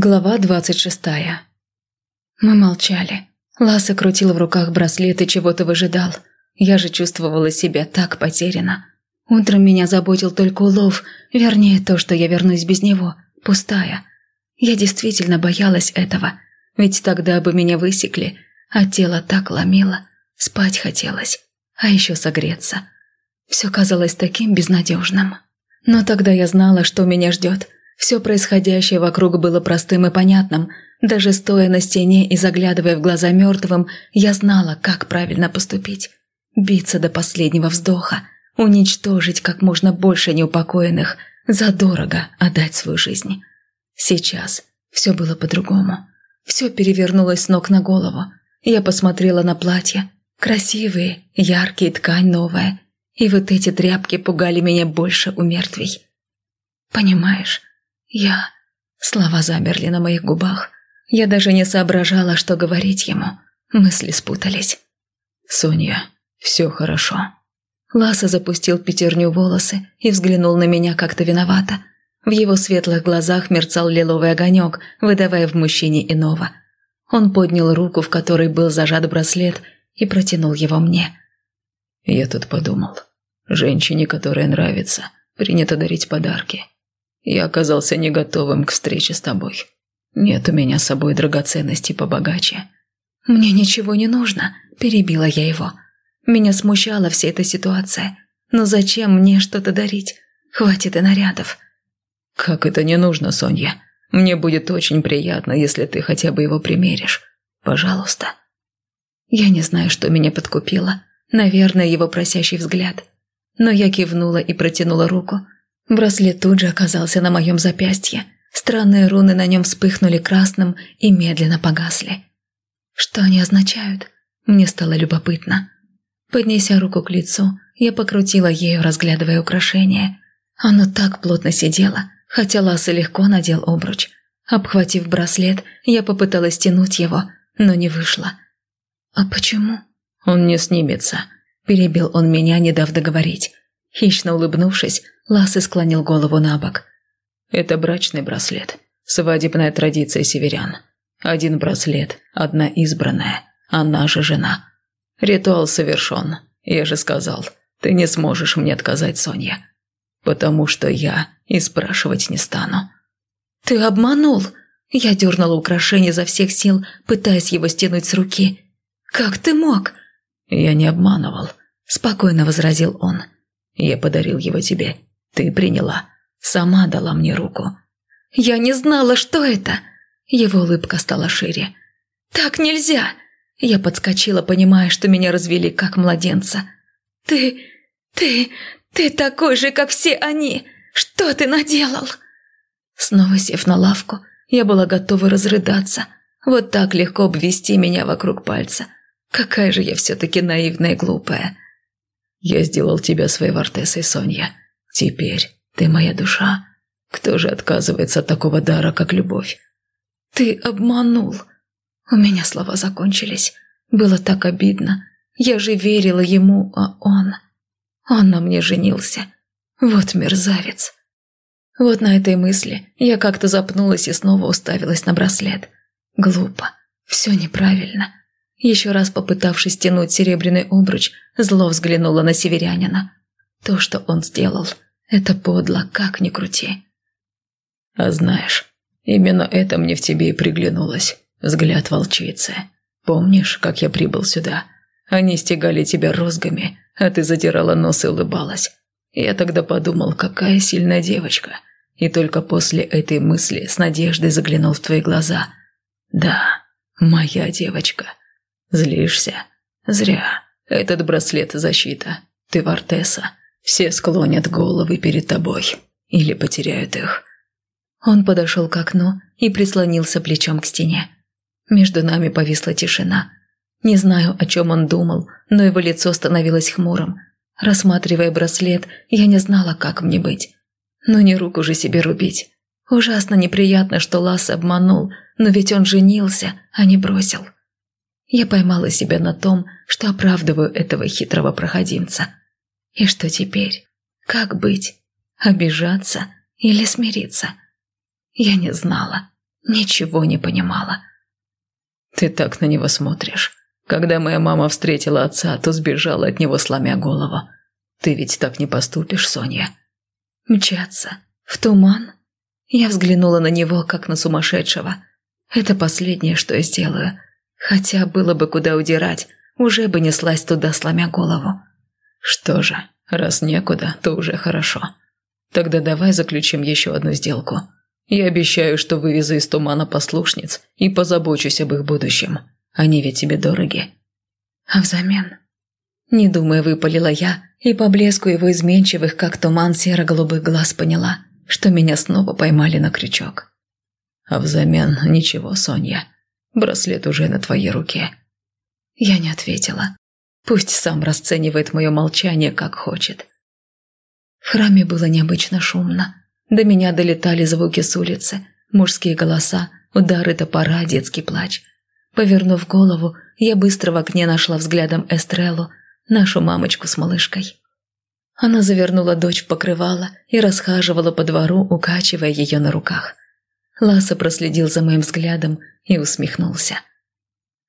Глава двадцать шестая. Мы молчали. Ласса крутил в руках браслет и чего-то выжидал. Я же чувствовала себя так потеряно. Утром меня заботил только улов, вернее то, что я вернусь без него, пустая. Я действительно боялась этого, ведь тогда бы меня высекли, а тело так ломило, спать хотелось, а еще согреться. Все казалось таким безнадежным. Но тогда я знала, что меня ждет – все происходящее вокруг было простым и понятным. Даже стоя на стене и заглядывая в глаза мертвым, я знала, как правильно поступить. Биться до последнего вздоха, уничтожить как можно больше неупокоенных, задорого отдать свою жизнь. Сейчас все было по-другому. Все перевернулось с ног на голову. Я посмотрела на платье. Красивые, яркие, ткань новая. И вот эти тряпки пугали меня больше у мертвей. Понимаешь, «Я...» Слова замерли на моих губах. Я даже не соображала, что говорить ему. Мысли спутались. «Соня, все хорошо». Ласа запустил пятерню волосы и взглянул на меня как-то виновато. В его светлых глазах мерцал лиловый огонек, выдавая в мужчине иного. Он поднял руку, в которой был зажат браслет, и протянул его мне. «Я тут подумал. Женщине, которая нравится, принято дарить подарки. Я оказался не готовым к встрече с тобой. Нет у меня с собой драгоценностей побогаче». «Мне ничего не нужно», – перебила я его. Меня смущала вся эта ситуация. Но зачем мне что-то дарить? Хватит и нарядов. «Как это не нужно, Соня? Мне будет очень приятно, если ты хотя бы его примеришь. Пожалуйста». Я не знаю, что меня подкупило. Наверное, его просящий взгляд. Но я кивнула и протянула руку – Браслет тут же оказался на моем запястье. Странные руны на нем вспыхнули красным и медленно погасли. Что они означают? Мне стало любопытно. Поднеся руку к лицу, я покрутила ею, разглядывая украшение. Оно так плотно сидело, хотя Ласса легко надел обруч. Обхватив браслет, я попыталась стянуть его, но не вышло. «А почему?» «Он не снимется», – перебил он меня, не дав договорить. Хищно улыбнувшись, Лассе склонил голову на бок. «Это брачный браслет. Свадебная традиция северян. Один браслет, одна избранная, она же жена. Ритуал совершен. Я же сказал, ты не сможешь мне отказать, Соня. Потому что я и спрашивать не стану». «Ты обманул!» Я дернула украшение изо всех сил, пытаясь его стянуть с руки. «Как ты мог?» «Я не обманывал», – спокойно возразил он. Я подарил его тебе. Ты приняла. Сама дала мне руку. Я не знала, что это. Его улыбка стала шире. Так нельзя. Я подскочила, понимая, что меня развели как младенца. Ты... ты... ты такой же, как все они. Что ты наделал? Снова сев на лавку, я была готова разрыдаться. Вот так легко обвести меня вокруг пальца. Какая же я все-таки наивная и глупая. Я сделал тебя своей Вартесой, Соня. Теперь ты моя душа. Кто же отказывается от такого дара, как любовь? Ты обманул. У меня слова закончились. Было так обидно. Я же верила ему, а он... Он на мне женился. Вот мерзавец. Вот на этой мысли я как-то запнулась и снова уставилась на браслет. Глупо. Все неправильно. Еще раз попытавшись стянуть серебряный обруч, зло взглянула на северянина. То, что он сделал, это подло, как ни крути. А знаешь, именно это мне в тебе и приглянулось. Взгляд волчицы. Помнишь, как я прибыл сюда? Они стегали тебя розгами, а ты задирала нос и улыбалась. Я тогда подумал, какая сильная девочка. И только после этой мысли с надеждой заглянул в твои глаза. Да, моя девочка. Злишься? Зря. Этот браслет – защита. Ты Вартеса. Все склонят головы перед тобой. Или потеряют их. Он подошел к окну и прислонился плечом к стене. Между нами повисла тишина. Не знаю, о чем он думал, но его лицо становилось хмурым. Рассматривая браслет, я не знала, как мне быть. Но не руку же себе рубить. Ужасно неприятно, что Ласс обманул, но ведь он женился, а не бросил. Я поймала себя на том, что оправдываю этого хитрого проходимца. И что теперь? Как быть? Обижаться или смириться? Я не знала. ничего не понимала. «Ты так на него смотришь. Когда моя мама встретила отца, то сбежала от него, сломя голову. Ты ведь так не поступишь, Соня?» «Мчаться? В туман?» Я взглянула на него, как на сумасшедшего. «Это последнее, что я сделаю. Хотя было бы куда удирать, уже бы неслась туда, сломя голову». «Что же, раз некуда, то уже хорошо. Тогда давай заключим еще одну сделку. Я обещаю, что вывезу из тумана послушниц и позабочусь об их будущем. Они ведь тебе дороги». «А взамен?» Не думая, выпалила я, и по блеску его изменчивых, как туман серо-голубых глаз поняла, что меня снова поймали на крючок. «А взамен ничего, Соня. Браслет уже на твоей руке». Я не ответила. Пусть сам расценивает мое молчание, как хочет. В храме было необычно шумно. До меня долетали звуки с улицы, мужские голоса, удары топора, детский плач. Повернув голову, я быстро в окне нашла взглядом Эстреллу, нашу мамочку с малышкой. Она завернула дочь в покрывало и расхаживала по двору, укачивая ее на руках. Ласа проследил за моим взглядом и усмехнулся.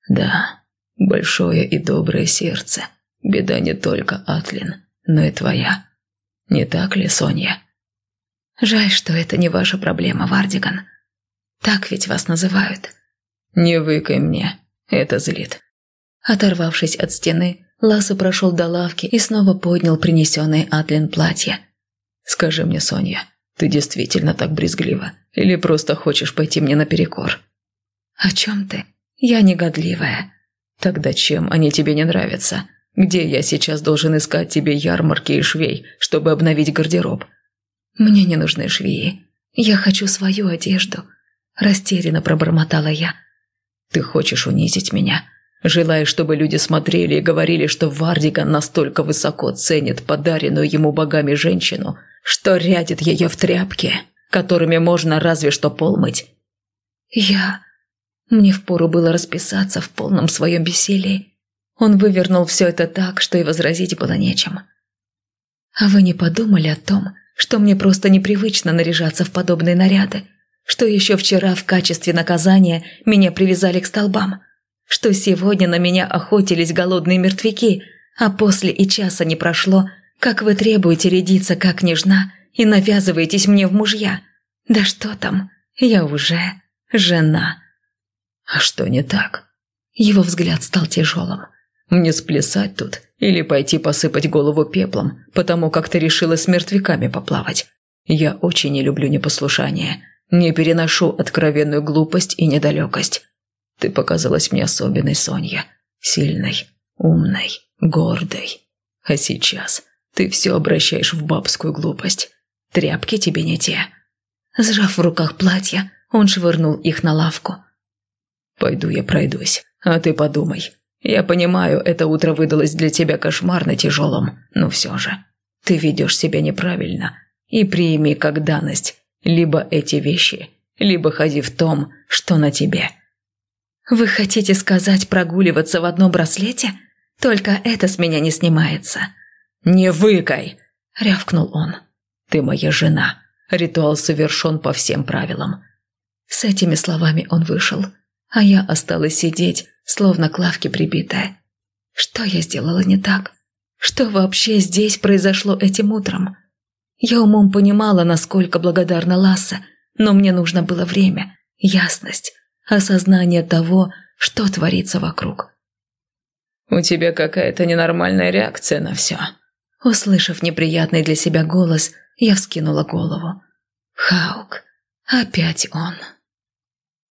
«Да, большое и доброе сердце. Беда не только Атлин, но и твоя. Не так ли, Соня?» Жаль, что это не ваша проблема, Вардиган. Так ведь вас называют. Не выкай мне, это злит. Оторвавшись от стены, Ласса прошел до лавки и снова поднял принесенное Атлин платье. «Скажи мне, Соня, ты действительно так брезглива? Или просто хочешь пойти мне наперекор?» «О чем ты? Я негодливая». «Тогда чем они тебе не нравятся? Где я сейчас должен искать тебе ярмарки и швей, чтобы обновить гардероб? «Мне не нужны швеи. Я хочу свою одежду», – растерянно пробормотала я. «Ты хочешь унизить меня? Желаешь, чтобы люди смотрели и говорили, что Вардиган настолько высоко ценит подаренную ему богами женщину, что рядит ее в тряпки, которыми можно разве что пол мыть?» «Я...» Мне впору было расписаться в полном своем бессилии. Он вывернул все это так, что и возразить было нечем. «А вы не подумали о том, что мне просто непривычно наряжаться в подобные наряды, что еще вчера в качестве наказания меня привязали к столбам, что сегодня на меня охотились голодные мертвяки, а после и часа не прошло, как вы требуете рядиться как нежна и навязываетесь мне в мужья. Да что там, я уже жена. А что не так? Его взгляд стал тяжелым. Мне сплясать тут или пойти посыпать голову пеплом, потому как ты решила с мертвяками поплавать. Я очень не люблю непослушание. Не переношу откровенную глупость и недалекость. Ты показалась мне особенной, Соня. Сильной, умной, гордой. А сейчас ты все обращаешь в бабскую глупость. Тряпки тебе не те. Сжав в руках платья, он швырнул их на лавку. «Пойду я пройдусь, а ты подумай. Я понимаю, это утро выдалось для тебя кошмарно тяжелым, но все же. Ты ведешь себя неправильно. И прими как данность либо эти вещи, либо ходи в том, что на тебе. Вы хотите сказать прогуливаться в одном браслете? Только это с меня не снимается. Не выкай, рявкнул он. Ты моя жена. Ритуал совершен по всем правилам. С этими словами он вышел, а я осталась сидеть, словно к лавке прибитая. Что я сделала не так? Что вообще здесь произошло этим утром? Я умом понимала, насколько благодарна Ласса, но мне нужно было время, ясность, осознание того, что творится вокруг. «У тебя какая-то ненормальная реакция на все». Услышав неприятный для себя голос, я вскинула голову. «Хаук, опять он».